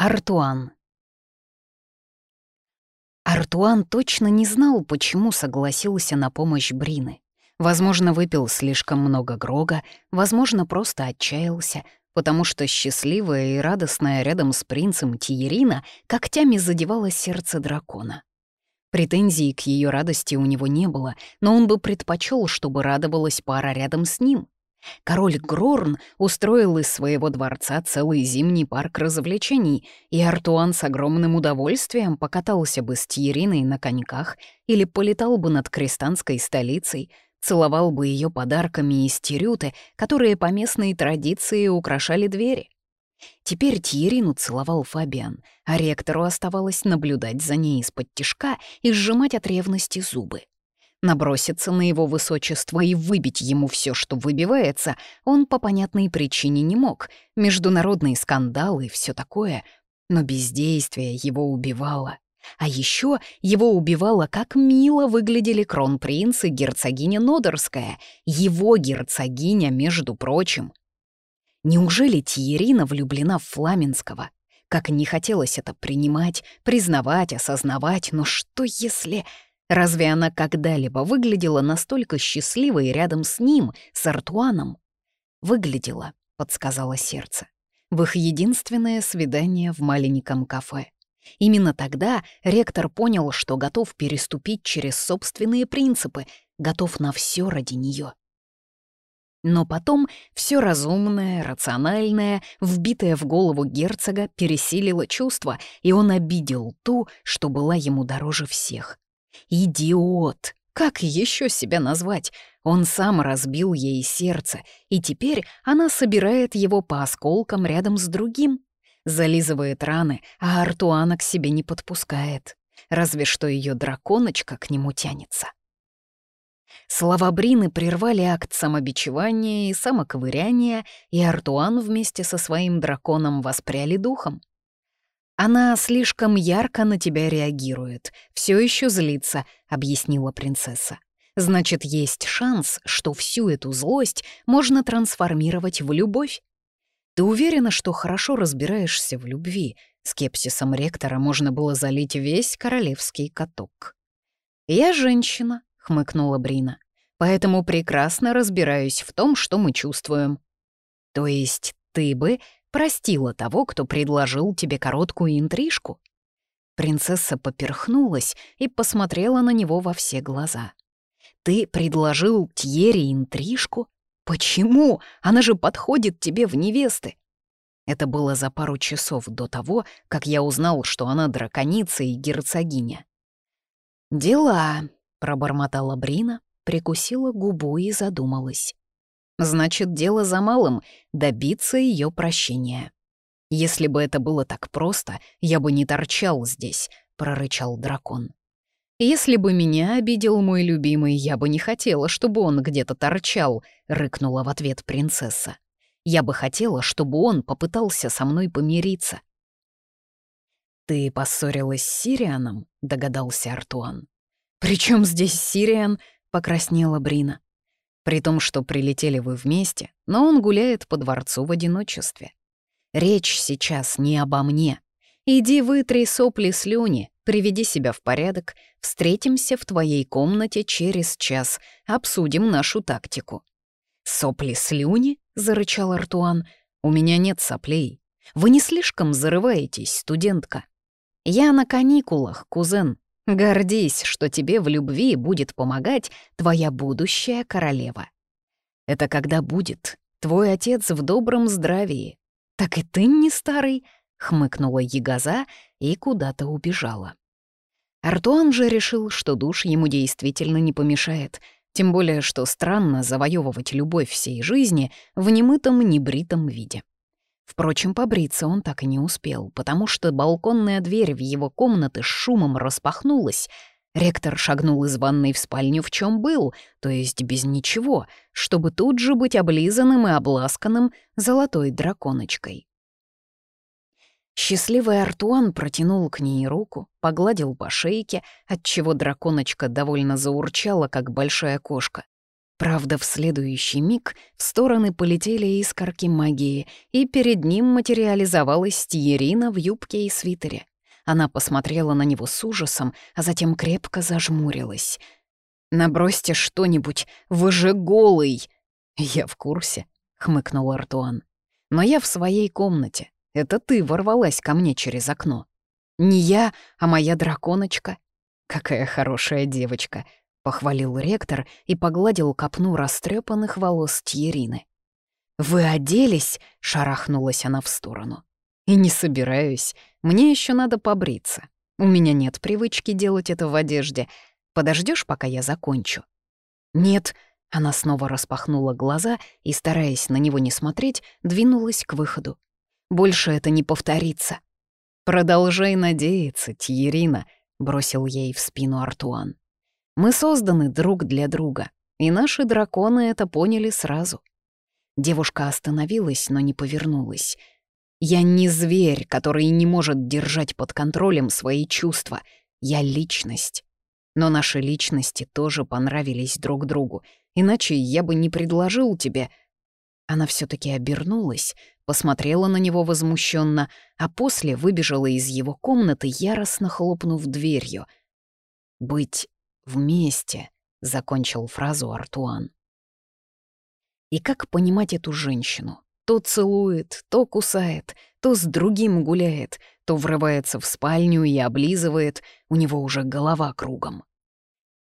Артуан. Артуан точно не знал, почему согласился на помощь Брины. Возможно, выпил слишком много Грога, возможно, просто отчаялся, потому что счастливая и радостная рядом с принцем Тиерина когтями задевала сердце дракона. Претензий к ее радости у него не было, но он бы предпочел, чтобы радовалась пара рядом с ним. Король Грорн устроил из своего дворца целый зимний парк развлечений, и Артуан с огромным удовольствием покатался бы с Тьериной на коньках или полетал бы над крестанской столицей, целовал бы ее подарками из тирюты, которые по местной традиции украшали двери. Теперь Тьерину целовал Фабиан, а ректору оставалось наблюдать за ней из-под тишка и сжимать от ревности зубы. Наброситься на его высочество и выбить ему все, что выбивается, он по понятной причине не мог. Международные скандалы и все такое. Но бездействие его убивало. А еще его убивало, как мило выглядели кронпринц и герцогиня Нодерская, его герцогиня, между прочим. Неужели Тиерина влюблена в Фламенского? Как не хотелось это принимать, признавать, осознавать, но что если... Разве она когда-либо выглядела настолько счастливой рядом с ним, с Артуаном? «Выглядела», — подсказало сердце. В их единственное свидание в маленьком кафе. Именно тогда ректор понял, что готов переступить через собственные принципы, готов на все ради нее. Но потом все разумное, рациональное, вбитое в голову герцога пересилило чувство, и он обидел ту, что была ему дороже всех. Идиот! Как еще себя назвать? Он сам разбил ей сердце, и теперь она собирает его по осколкам рядом с другим. Зализывает раны, а Артуана к себе не подпускает. Разве что ее драконочка к нему тянется. Слова Брины прервали акт самобичевания и самоковыряния, и Артуан вместе со своим драконом воспряли духом. «Она слишком ярко на тебя реагирует, все еще злится», — объяснила принцесса. «Значит, есть шанс, что всю эту злость можно трансформировать в любовь. Ты уверена, что хорошо разбираешься в любви?» Скепсисом ректора можно было залить весь королевский каток. «Я женщина», — хмыкнула Брина, «поэтому прекрасно разбираюсь в том, что мы чувствуем». «То есть ты бы простила того, кто предложил тебе короткую интрижку?» Принцесса поперхнулась и посмотрела на него во все глаза. «Ты предложил Тьере интрижку? Почему? Она же подходит тебе в невесты!» Это было за пару часов до того, как я узнал, что она драконица и герцогиня. «Дела», — пробормотала Брина, прикусила губу и задумалась. Значит, дело за малым — добиться ее прощения. «Если бы это было так просто, я бы не торчал здесь», — прорычал дракон. «Если бы меня обидел мой любимый, я бы не хотела, чтобы он где-то торчал», — рыкнула в ответ принцесса. «Я бы хотела, чтобы он попытался со мной помириться». «Ты поссорилась с Сирианом?» — догадался Артуан. «При чем здесь Сириан?» — покраснела Брина при том, что прилетели вы вместе, но он гуляет по дворцу в одиночестве. Речь сейчас не обо мне. Иди вытри сопли слюни, приведи себя в порядок, встретимся в твоей комнате через час, обсудим нашу тактику». «Сопли слюни?» — зарычал Артуан. «У меня нет соплей. Вы не слишком зарываетесь, студентка?» «Я на каникулах, кузен», Гордись, что тебе в любви будет помогать твоя будущая королева. Это когда будет твой отец в добром здравии. Так и ты не старый, — хмыкнула Ягоза и куда-то убежала. Артуан же решил, что душ ему действительно не помешает, тем более, что странно завоевывать любовь всей жизни в немытом, небритом виде. Впрочем, побриться он так и не успел, потому что балконная дверь в его комнаты с шумом распахнулась. Ректор шагнул из ванной в спальню в чем был, то есть без ничего, чтобы тут же быть облизанным и обласканным золотой драконочкой. Счастливый Артуан протянул к ней руку, погладил по шейке, отчего драконочка довольно заурчала, как большая кошка. Правда, в следующий миг в стороны полетели искорки магии, и перед ним материализовалась Тиерина в юбке и свитере. Она посмотрела на него с ужасом, а затем крепко зажмурилась. «Набросьте что-нибудь, вы же голый!» «Я в курсе», — хмыкнул Артуан. «Но я в своей комнате. Это ты ворвалась ко мне через окно. Не я, а моя драконочка. Какая хорошая девочка», — похвалил ректор и погладил копну растрепанных волос Тьерины. «Вы оделись?» — шарахнулась она в сторону. «И не собираюсь. Мне еще надо побриться. У меня нет привычки делать это в одежде. Подождешь, пока я закончу?» «Нет», — она снова распахнула глаза и, стараясь на него не смотреть, двинулась к выходу. «Больше это не повторится». «Продолжай надеяться, Тьерина», — бросил ей в спину Артуан. «Мы созданы друг для друга, и наши драконы это поняли сразу». Девушка остановилась, но не повернулась — я не зверь, который не может держать под контролем свои чувства. Я личность. Но наши личности тоже понравились друг другу, иначе я бы не предложил тебе. Она все таки обернулась, посмотрела на него возмущенно, а после выбежала из его комнаты, яростно хлопнув дверью. «Быть вместе», — закончил фразу Артуан. И как понимать эту женщину? То целует, то кусает, то с другим гуляет, то врывается в спальню и облизывает, у него уже голова кругом.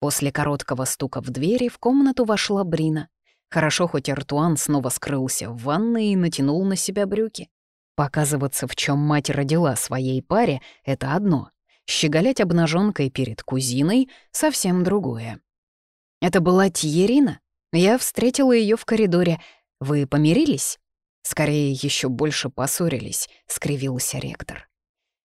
После короткого стука в двери в комнату вошла Брина. Хорошо, хоть Артуан снова скрылся в ванной и натянул на себя брюки. Показываться, в чем мать родила своей паре, — это одно. Щеголять обнаженкой перед кузиной — совсем другое. Это была Тьерина. Я встретила ее в коридоре. Вы помирились? Скорее, еще больше поссорились, скривился ректор.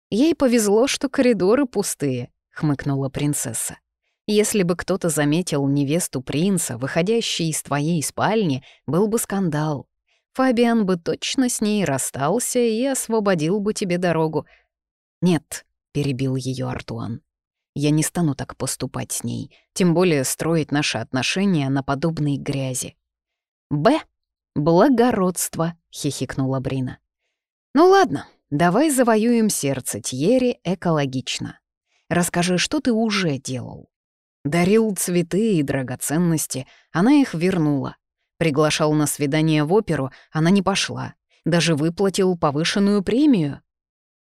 Ей повезло, что коридоры пустые, хмыкнула принцесса. Если бы кто-то заметил невесту принца, выходящей из твоей спальни, был бы скандал. Фабиан бы точно с ней расстался и освободил бы тебе дорогу. «Нет», — перебил ее Артуан, — «я не стану так поступать с ней, тем более строить наши отношения на подобной грязи». «Б», «Благородство», — хихикнула Брина. «Ну ладно, давай завоюем сердце Тьери экологично. Расскажи, что ты уже делал?» Дарил цветы и драгоценности, она их вернула. Приглашал на свидание в оперу, она не пошла. Даже выплатил повышенную премию.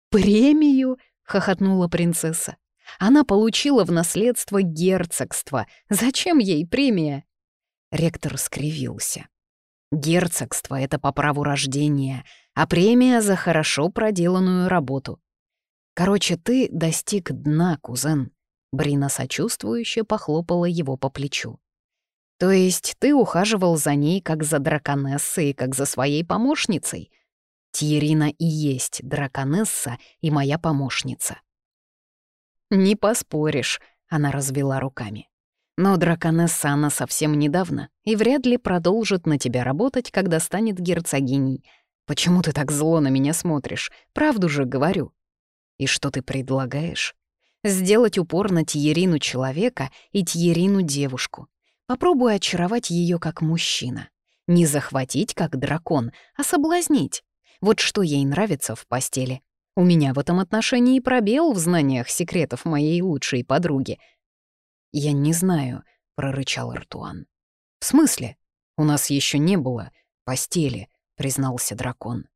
«Премию?» — хохотнула принцесса. «Она получила в наследство герцогство. Зачем ей премия?» Ректор скривился. Герцогство — это по праву рождения, а премия за хорошо проделанную работу. Короче, ты достиг дна, кузен. Брина сочувствующе похлопала его по плечу. То есть ты ухаживал за ней как за драконессой, как за своей помощницей? Тьерина и есть драконесса и моя помощница. «Не поспоришь», — она развела руками. Но драконесса она совсем недавно и вряд ли продолжит на тебя работать, когда станет герцогиней. Почему ты так зло на меня смотришь? Правду же говорю. И что ты предлагаешь? Сделать упор на Тьерину человека и Тьерину девушку. Попробуй очаровать ее как мужчина. Не захватить как дракон, а соблазнить. Вот что ей нравится в постели. У меня в этом отношении пробел в знаниях секретов моей лучшей подруги — «Я не знаю», — прорычал Артуан. «В смысле? У нас еще не было постели», — признался дракон.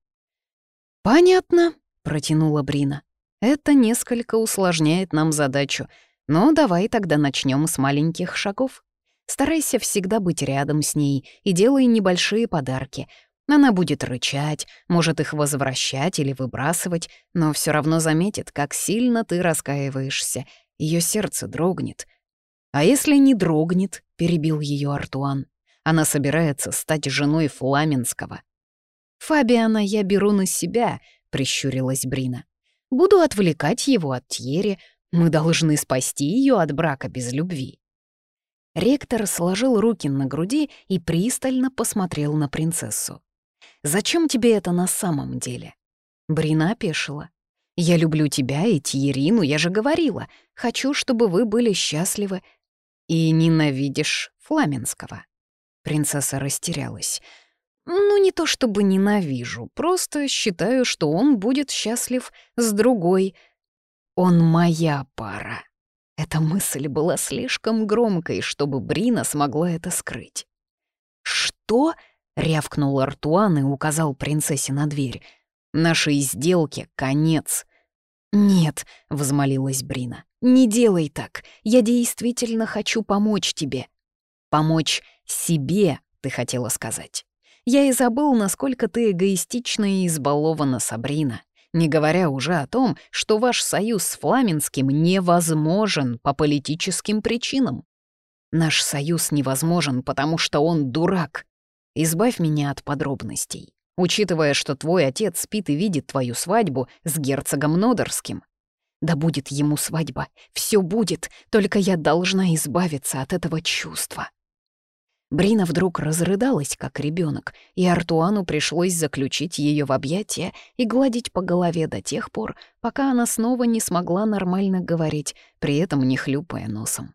«Понятно», — протянула Брина. «Это несколько усложняет нам задачу, но давай тогда начнем с маленьких шагов. Старайся всегда быть рядом с ней и делай небольшие подарки. Она будет рычать, может их возвращать или выбрасывать, но все равно заметит, как сильно ты раскаиваешься. Ее сердце дрогнет, «А если не дрогнет?» — перебил ее Артуан. «Она собирается стать женой Фламенского». «Фабиана я беру на себя», — прищурилась Брина. «Буду отвлекать его от Тьери. Мы должны спасти ее от брака без любви». Ректор сложил руки на груди и пристально посмотрел на принцессу. «Зачем тебе это на самом деле?» Брина опешила. «Я люблю тебя и Тьерину, я же говорила. Хочу, чтобы вы были счастливы, и ненавидишь Фламенского. Принцесса растерялась. «Ну, не то чтобы ненавижу, просто считаю, что он будет счастлив с другой. Он моя пара». Эта мысль была слишком громкой, чтобы Брина смогла это скрыть. «Что?» — рявкнул Артуан и указал принцессе на дверь. «Нашей сделке конец». «Нет», — взмолилась Брина, — «не делай так. Я действительно хочу помочь тебе». «Помочь себе», — ты хотела сказать. «Я и забыл, насколько ты эгоистична и избалована, Сабрина, не говоря уже о том, что ваш союз с Фламенским невозможен по политическим причинам. Наш союз невозможен, потому что он дурак. Избавь меня от подробностей, учитывая, что твой отец спит и видит твою свадьбу с герцогом Нодерским. Да будет ему свадьба, все будет, только я должна избавиться от этого чувства. Брина вдруг разрыдалась, как ребенок, и Артуану пришлось заключить ее в объятия и гладить по голове до тех пор, пока она снова не смогла нормально говорить, при этом не хлюпая носом.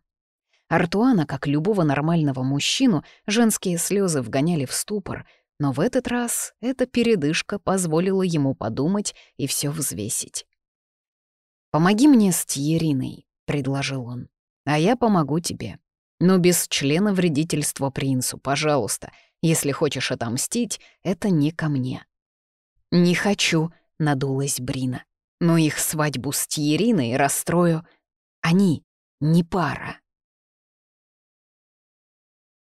Артуана, как любого нормального мужчину, женские слезы вгоняли в ступор, но в этот раз эта передышка позволила ему подумать и все взвесить. «Помоги мне с Тьериной», — предложил он, — «а я помогу тебе. Но без члена вредительства принцу, пожалуйста. Если хочешь отомстить, это не ко мне». «Не хочу», — надулась Брина. «Но их свадьбу с Тьериной расстрою. Они не пара».